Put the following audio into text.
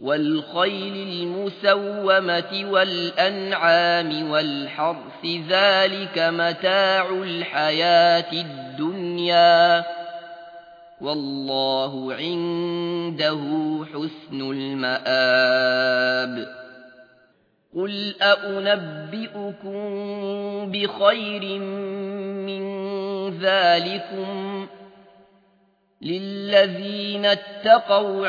والخيل المسومة والأنعام والحرث ذلك متاع الحياة الدنيا والله عنده حسن المآب قل أأنبئكم بخير من ذلكم للذين اتقوا